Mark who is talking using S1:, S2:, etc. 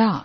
S1: up.